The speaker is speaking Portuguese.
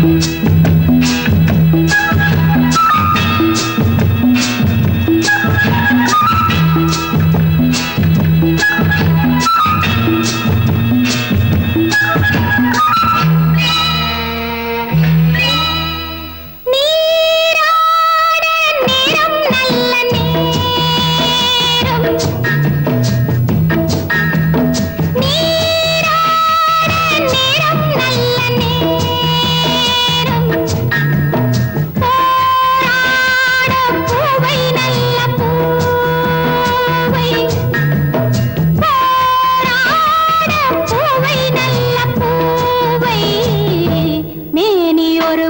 Música ஒரு